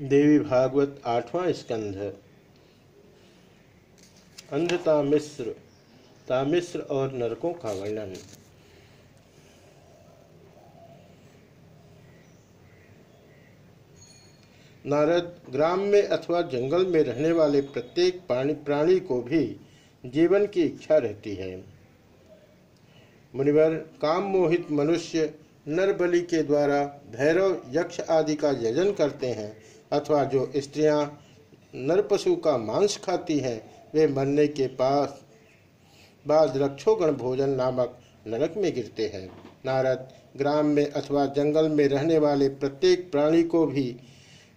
देवी भागवत आठवां स्कंध। अंधता मिश्र तामिश्र और नरकों का वर्णन। नारद ग्राम में अथवा जंगल में रहने वाले प्रत्येक प्राणी प्राणी को भी जीवन की इच्छा रहती है। मुनिवर, काम मोहित मनुष्य नरबलि के द्वारा भैरव, यक्ष आदि का यजन करते हैं। अथवा जो स्त्रियाँ नरपशु का मांस खाती हैं, वे मरने के पास बाद रक्षोगण भोजन नामक नरक में गिरते हैं। नारद ग्राम में अथवा जंगल में रहने वाले प्रत्येक प्राणी को भी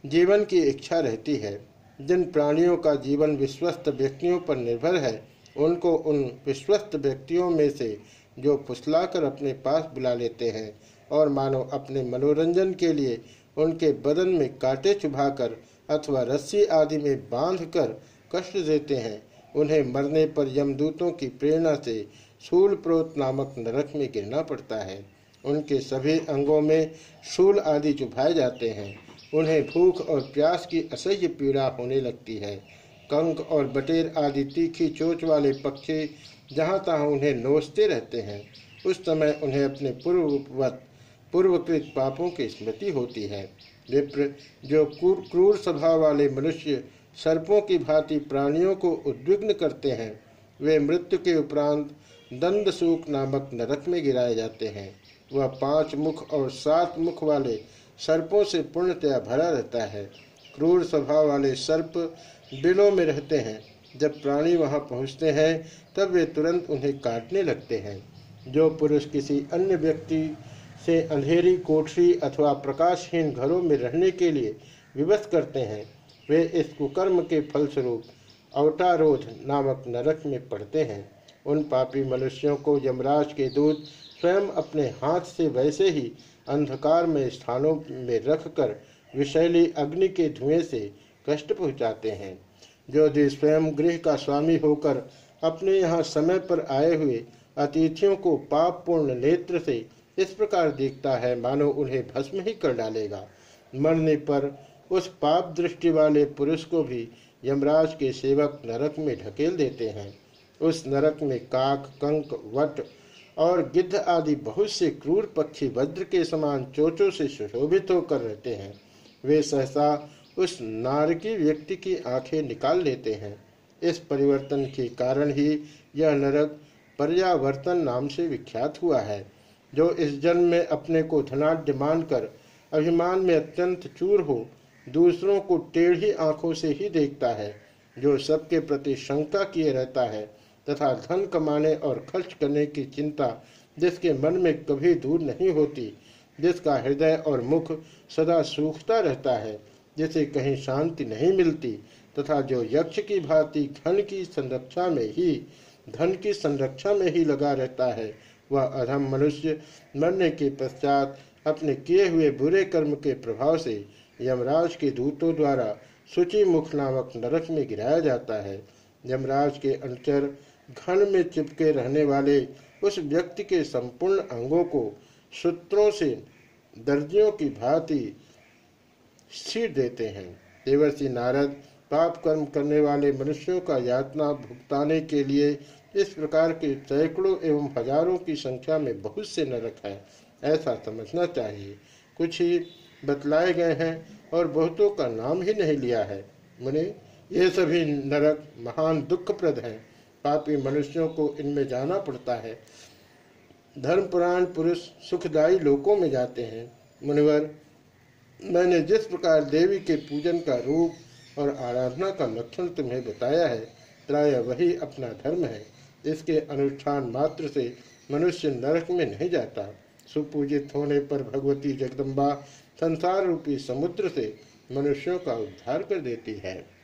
जीवन की इच्छा रहती है। जिन प्राणियों का जीवन विश्वस्त व्यक्तियों पर निर्भर है, उनको उन विश्वस्त व्यक्तियों में से जो फुसलाकर अपने पास बुला लेते हैं और मानो अपने मनोरंजन के लिए उनके बदन में कांटे चुभाकर अथवा रस्सी आदि में बांधकर कष्ट देते हैं। उन्हें मरने पर यमदूतों की प्रेरणा से शूल प्रोत नामक नरक में गिरना पड़ता है। उनके सभी अंगों में शूल आदि चुभाए जाते हैं। उन्हें भूख और प्यास की असह्य पीड़ा होने लगती है। कंक और बटेर आदि तीखी चोच वाले पक्षी जहाँ तहाँ उन्हें नोचते रहते हैं, उस समय उन्हें अपने पूर्ववत पूर्वकृत पापों की स्मृति होती है। विप्र, जो क्रूर स्वभाव वाले मनुष्य सर्पों की भांति प्राणियों को उद्विग्न करते हैं, वे मृत्यु के उपरांत दंड सूख नामक नरक में गिराए जाते हैं। वह पाँच मुख और सात मुख वाले सर्पों से पूर्णतया भरा रहता है। क्रूर स्वभाव वाले सर्प बिलों में रहते हैं। जब प्राणी वहाँ पहुँचते हैं, तब वे तुरंत उन्हें काटने लगते हैं। जो पुरुष किसी अन्य व्यक्ति से अंधेरी, कोठरी अथवा प्रकाशहीन घरों में रहने के लिए विवश करते हैं। वे इस कुकर्म के फलस्वरूप अवटारोध नामक नरक में पड़ते हैं। उन पापी मनुष्यों को यमराज के दूत स्वयं अपने हाथ से वैसे ही अंधकार में स्थानों में रखकर विषैली अग्नि के धुएँ से कष्ट पहुंचाते हैं। जो भी स्वयं गृह का स्वामी होकर अपने यहाँ समय पर आए हुए अतिथियों को पापपूर्ण नेत्र से इस प्रकार देखता है, मानो उन्हें भस्म ही कर डालेगा। मरने पर उस पाप दृष्टि वाले पुरुष को भी यमराज के सेवक नरक में ढकेल देते हैं। उस नरक में काक, कंक, वट और गिद्ध आदि बहुत से क्रूर पक्षी वज्र के समान चोचों से सुशोभित होकर रहते हैं। वे सहसा उस नारकी व्यक्ति की आँखें निकाल लेते हैं। इस परिवर्तन के कारण ही यह नरक पर्यावर्तन नाम से विख्यात हुआ है। जो इस जन्म में अपने को धनाढ़ मानकर अभिमान में अत्यंत चूर हो, दूसरों को टेढ़ी आँखों से ही देखता है, जो सबके प्रति शंका किए रहता है, तथा धन कमाने और खर्च करने की चिंता जिसके मन में कभी दूर नहीं होती, जिसका हृदय और मुख सदा सूखता रहता है, जिसे कहीं शांति नहीं मिलती, तथा जो यक्ष की भांति धन की संरक्षा में ही, धन की संरक्षा में ही लगा रहता है वह अधम मनुष्य मरने के पश्चात अपने किए हुए बुरे कर्म के प्रभाव से यमराज के दूतों द्वारा सूची मुख नामक नरक में गिराया जाता है। यमराज के अनुचर घन में चिपके रहने वाले उस व्यक्ति के संपूर्ण अंगों को सूत्रों से दर्जियों की भांति सीट देते हैं। देवर्षि नारद पाप कर्म करने वाले मनुष्यों का यातना भुगताने के लिए इस प्रकार के सैकड़ों एवं हज़ारों की संख्या में बहुत से नरक है, ऐसा समझना चाहिए। कुछ ही बतलाए गए हैं और बहुतों का नाम ही नहीं लिया है। मुने, ये सभी नरक महान दुखप्रद हैं। पापी मनुष्यों को इनमें जाना पड़ता है। धर्म पुराण पुरुष सुखदायी लोकों में जाते हैं। मुनिवर, मैंने जिस प्रकार देवी के पूजन का रूप और आराधना का लक्षण तुम्हें बताया है, प्राय वही अपना धर्म है। इसके अनुष्ठान मात्र से मनुष्य नरक में नहीं जाता। सुपूजित होने पर भगवती जगदम्बा संसार रूपी समुद्र से मनुष्यों का उद्धार कर देती है।